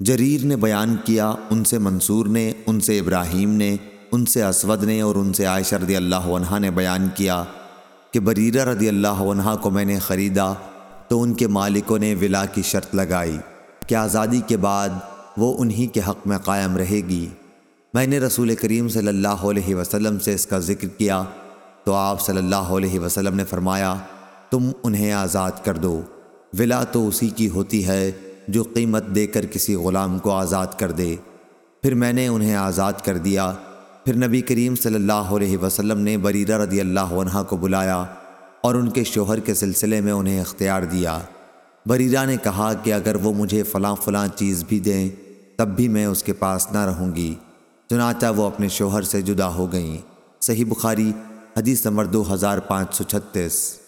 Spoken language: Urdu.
جریر نے بیان کیا، ان سے منصور نے، ان سے ابراہیم نے، ان سے اسود نے اور ان سے عائشہ رضی اللہ عنہ نے بیان کیا کہ بریرہ رضی اللہ عنہ کو میں نے خریدا تو ان کے مالکوں نے ولا کی شرط لگائی کہ آزادی کے بعد وہ انہی کے حق میں قائم رہے گی۔ میں نے رسول کریم صلی اللہ علیہ وسلم سے اس کا ذکر کیا تو آپ صلی اللہ علیہ وسلم نے فرمایا، تم انہیں آزاد کر دو۔ ولا تو اسی کی ہوتی ہے جو قیمت دے کر کسی غلام کو آزاد کر دے۔ پھر میں نے انہیں آزاد کر دیا۔ پھر نبی کریم صلی اللہ علیہ وسلم نے بریرہ رضی اللہ عنہ کو بلایا اور ان کے شوہر کے سلسلے میں انہیں اختیار دیا۔ بریرہ نے کہا کہ اگر وہ مجھے فلاں فلاں چیز بھی دیں، تب بھی میں اس کے پاس نہ رہوں گی۔ چنانچہ وہ اپنے شوہر سے جدا ہو گئیں۔ صحیح بخاری، حدیث نمبر دو ہزار پانچ سو چھتیس۔